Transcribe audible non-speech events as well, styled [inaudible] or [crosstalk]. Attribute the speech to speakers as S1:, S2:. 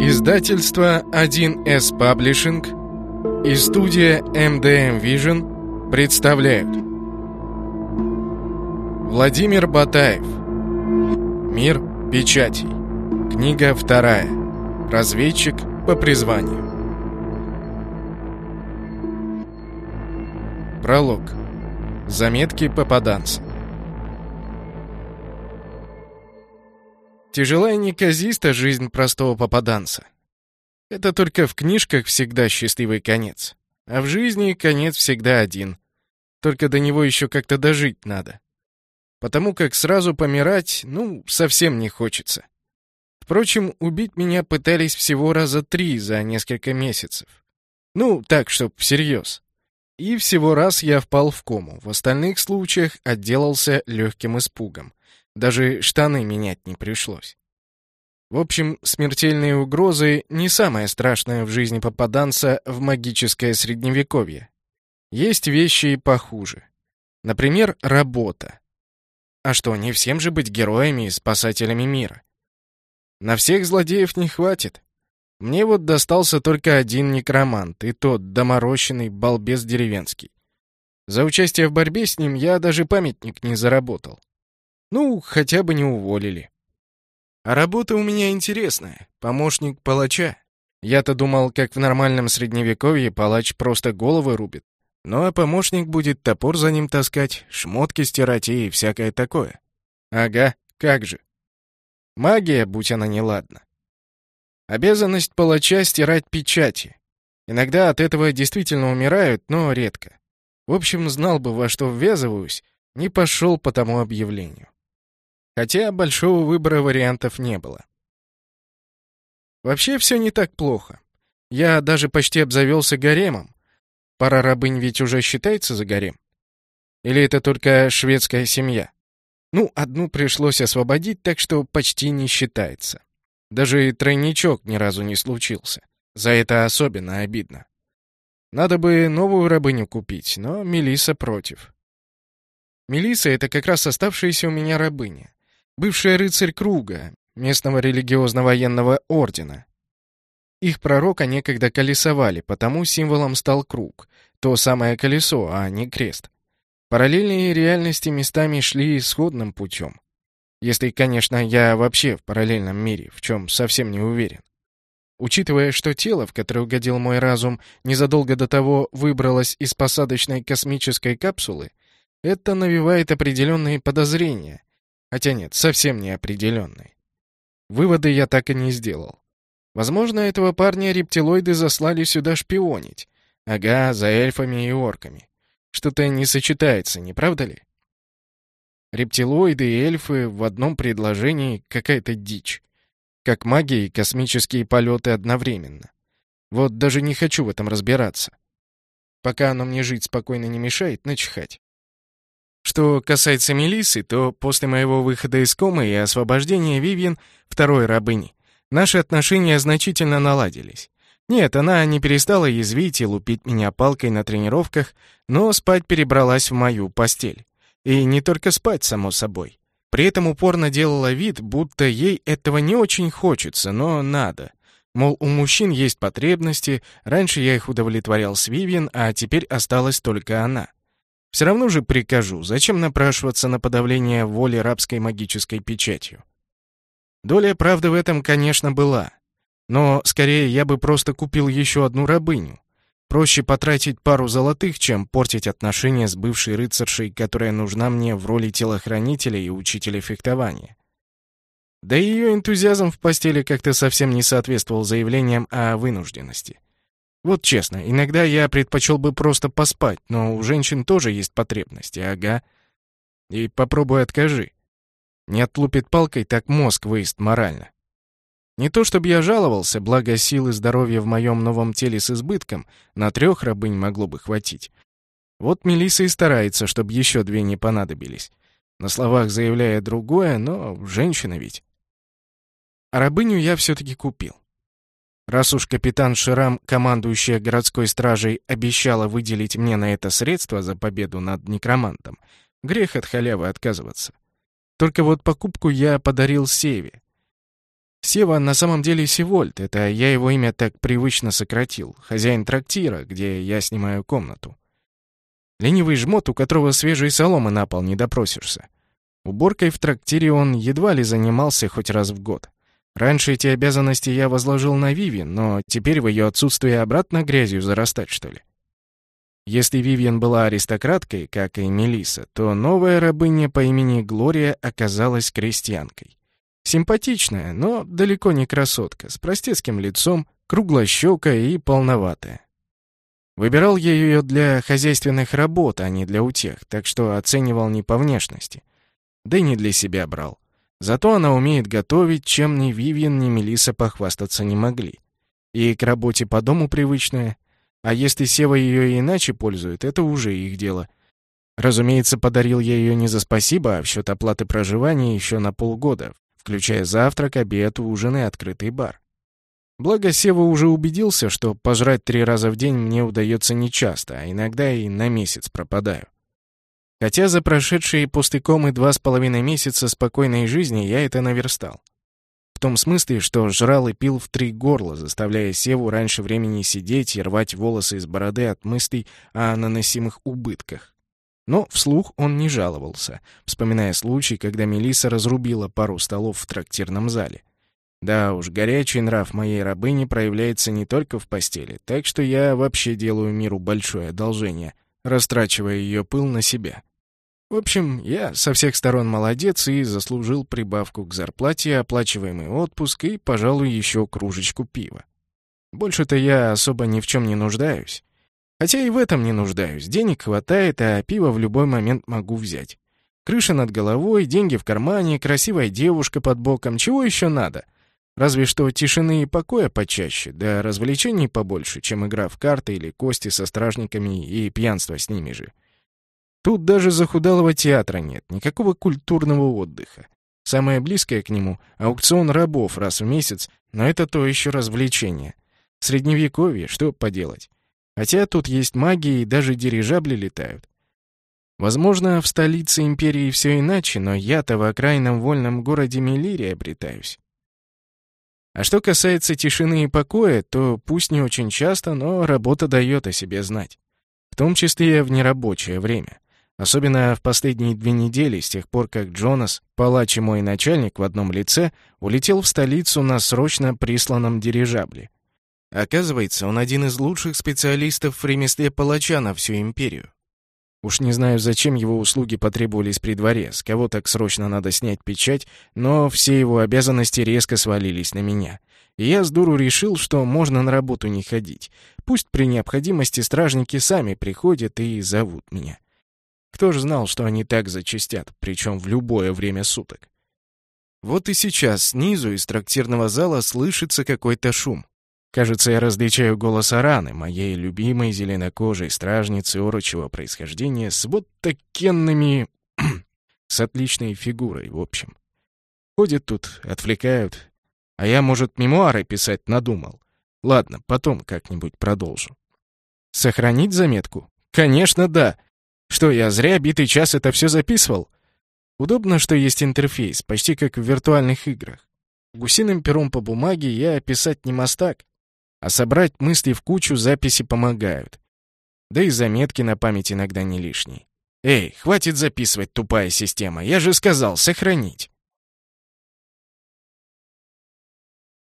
S1: Издательство 1С Паблишинг и студия MDM Vision представляют. Владимир Батаев. Мир печатей Книга вторая. Разведчик по призванию. Пролог Заметки попаданца Тяжела и неказиста жизнь простого попаданца. Это только в книжках всегда счастливый конец. А в жизни конец всегда один. Только до него еще как-то дожить надо. Потому как сразу помирать, ну, совсем не хочется. Впрочем, убить меня пытались всего раза три за несколько месяцев. Ну, так, чтоб всерьез. И всего раз я впал в кому. В остальных случаях отделался легким испугом. Даже штаны менять не пришлось. В общем, смертельные угрозы — не самое страшное в жизни попаданца в магическое средневековье. Есть вещи и похуже. Например, работа. А что, не всем же быть героями и спасателями мира? На всех злодеев не хватит. Мне вот достался только один некромант, и тот доморощенный балбес деревенский. За участие в борьбе с ним я даже памятник не заработал. Ну, хотя бы не уволили. А работа у меня интересная. Помощник палача. Я-то думал, как в нормальном средневековье палач просто головы рубит. Ну а помощник будет топор за ним таскать, шмотки стирать и всякое такое. Ага, как же. Магия, будь она неладна. Обязанность палача стирать печати. Иногда от этого действительно умирают, но редко. В общем, знал бы, во что ввязываюсь, не пошел по тому объявлению хотя большого выбора вариантов не было. Вообще все не так плохо. Я даже почти обзавелся гаремом. Пара рабынь ведь уже считается за гарем. Или это только шведская семья? Ну, одну пришлось освободить, так что почти не считается. Даже и тройничок ни разу не случился. За это особенно обидно. Надо бы новую рабыню купить, но Мелиса против. Мелиса это как раз оставшаяся у меня рабыня бывший рыцарь Круга, местного религиозно-военного ордена. Их пророка некогда колесовали, потому символом стал круг, то самое колесо, а не крест. Параллельные реальности местами шли исходным путем. Если, конечно, я вообще в параллельном мире, в чем совсем не уверен. Учитывая, что тело, в которое угодил мой разум, незадолго до того выбралось из посадочной космической капсулы, это навевает определенные подозрения, Хотя нет, совсем не определенный. Выводы я так и не сделал. Возможно, этого парня рептилоиды заслали сюда шпионить. Ага, за эльфами и орками. Что-то не сочетается, не правда ли? Рептилоиды и эльфы в одном предложении — какая-то дичь. Как магия и космические полеты одновременно. Вот даже не хочу в этом разбираться. Пока оно мне жить спокойно не мешает, начихать. Что касается Мелисы, то после моего выхода из комы и освобождения Вивьен, второй рабыни, наши отношения значительно наладились. Нет, она не перестала язвить и лупить меня палкой на тренировках, но спать перебралась в мою постель. И не только спать, само собой. При этом упорно делала вид, будто ей этого не очень хочется, но надо. Мол, у мужчин есть потребности, раньше я их удовлетворял с Вивьен, а теперь осталась только она. Все равно же прикажу, зачем напрашиваться на подавление воли рабской магической печатью? Доля правды в этом, конечно, была. Но, скорее, я бы просто купил еще одну рабыню. Проще потратить пару золотых, чем портить отношения с бывшей рыцаршей, которая нужна мне в роли телохранителя и учителя фехтования. Да и ее энтузиазм в постели как-то совсем не соответствовал заявлениям о вынужденности. Вот честно, иногда я предпочел бы просто поспать, но у женщин тоже есть потребности, ага. И попробуй откажи. Не отлупит палкой, так мозг выезд морально. Не то чтобы я жаловался, благо силы здоровья в моем новом теле с избытком, на трех рабынь могло бы хватить. Вот Мелисса и старается, чтобы еще две не понадобились. На словах заявляя другое, но женщина ведь. А рабыню я все-таки купил. Раз уж капитан Ширам, командующая городской стражей, обещала выделить мне на это средства за победу над некромантом, грех от халявы отказываться. Только вот покупку я подарил Севе. Сева на самом деле Севольд, это я его имя так привычно сократил, хозяин трактира, где я снимаю комнату. Ленивый жмот, у которого свежей соломы на пол не допросишься. Уборкой в трактире он едва ли занимался хоть раз в год. Раньше эти обязанности я возложил на Вивиан, но теперь в ее отсутствие обратно грязью зарастать, что ли? Если Вивиан была аристократкой, как и Мелиса, то новая рабыня по имени Глория оказалась крестьянкой. Симпатичная, но далеко не красотка, с простецким лицом, круглощекая и полноватая. Выбирал я ее для хозяйственных работ, а не для утех, так что оценивал не по внешности. Да и не для себя брал. Зато она умеет готовить, чем ни Вивьен, ни Мелиса похвастаться не могли. И к работе по дому привычная. А если Сева ее иначе пользует, это уже их дело. Разумеется, подарил я ее не за спасибо, а в счет оплаты проживания еще на полгода, включая завтрак, обед, ужин и открытый бар. Благо, Сева уже убедился, что пожрать три раза в день мне удается нечасто, а иногда и на месяц пропадаю. Хотя за прошедшие пустыком и два с половиной месяца спокойной жизни я это наверстал. В том смысле, что жрал и пил в три горла, заставляя Севу раньше времени сидеть и рвать волосы из бороды от мыслей о наносимых убытках. Но вслух он не жаловался, вспоминая случай, когда Мелиса разрубила пару столов в трактирном зале. Да уж, горячий нрав моей рабыни проявляется не только в постели, так что я вообще делаю миру большое одолжение, растрачивая ее пыл на себя. В общем, я со всех сторон молодец и заслужил прибавку к зарплате, оплачиваемый отпуск и, пожалуй, еще кружечку пива. Больше-то я особо ни в чем не нуждаюсь. Хотя и в этом не нуждаюсь. Денег хватает, а пиво в любой момент могу взять. Крыша над головой, деньги в кармане, красивая девушка под боком. Чего еще надо? Разве что тишины и покоя почаще, да развлечений побольше, чем игра в карты или кости со стражниками и пьянство с ними же. Тут даже захудалого театра нет, никакого культурного отдыха. Самое близкое к нему — аукцион рабов раз в месяц, но это то еще развлечение. Средневековье, что поделать. Хотя тут есть магия и даже дирижабли летают. Возможно, в столице империи все иначе, но я-то в окраинном вольном городе Мелирия обретаюсь. А что касается тишины и покоя, то пусть не очень часто, но работа дает о себе знать. В том числе в нерабочее время. Особенно в последние две недели, с тех пор, как Джонас, палач и мой начальник в одном лице, улетел в столицу на срочно присланном дирижабле. Оказывается, он один из лучших специалистов в ремесле палача на всю империю. Уж не знаю, зачем его услуги потребовались при дворе, с кого так срочно надо снять печать, но все его обязанности резко свалились на меня. И я с дуру решил, что можно на работу не ходить. Пусть при необходимости стражники сами приходят и зовут меня. Кто же знал, что они так зачастят, причем в любое время суток? Вот и сейчас снизу из трактирного зала слышится какой-то шум. Кажется, я различаю голос Араны, моей любимой зеленокожей стражницы орочего происхождения с вот такенными... [clears throat] с отличной фигурой, в общем. Ходят тут, отвлекают. А я, может, мемуары писать надумал. Ладно, потом как-нибудь продолжу. Сохранить заметку? Конечно, да. Что, я зря битый час это все записывал? Удобно, что есть интерфейс, почти как в виртуальных играх. Гусиным пером по бумаге я писать не мастак, а собрать мысли в кучу записи помогают. Да и заметки на память иногда не лишние. Эй, хватит записывать, тупая система, я же сказал, сохранить.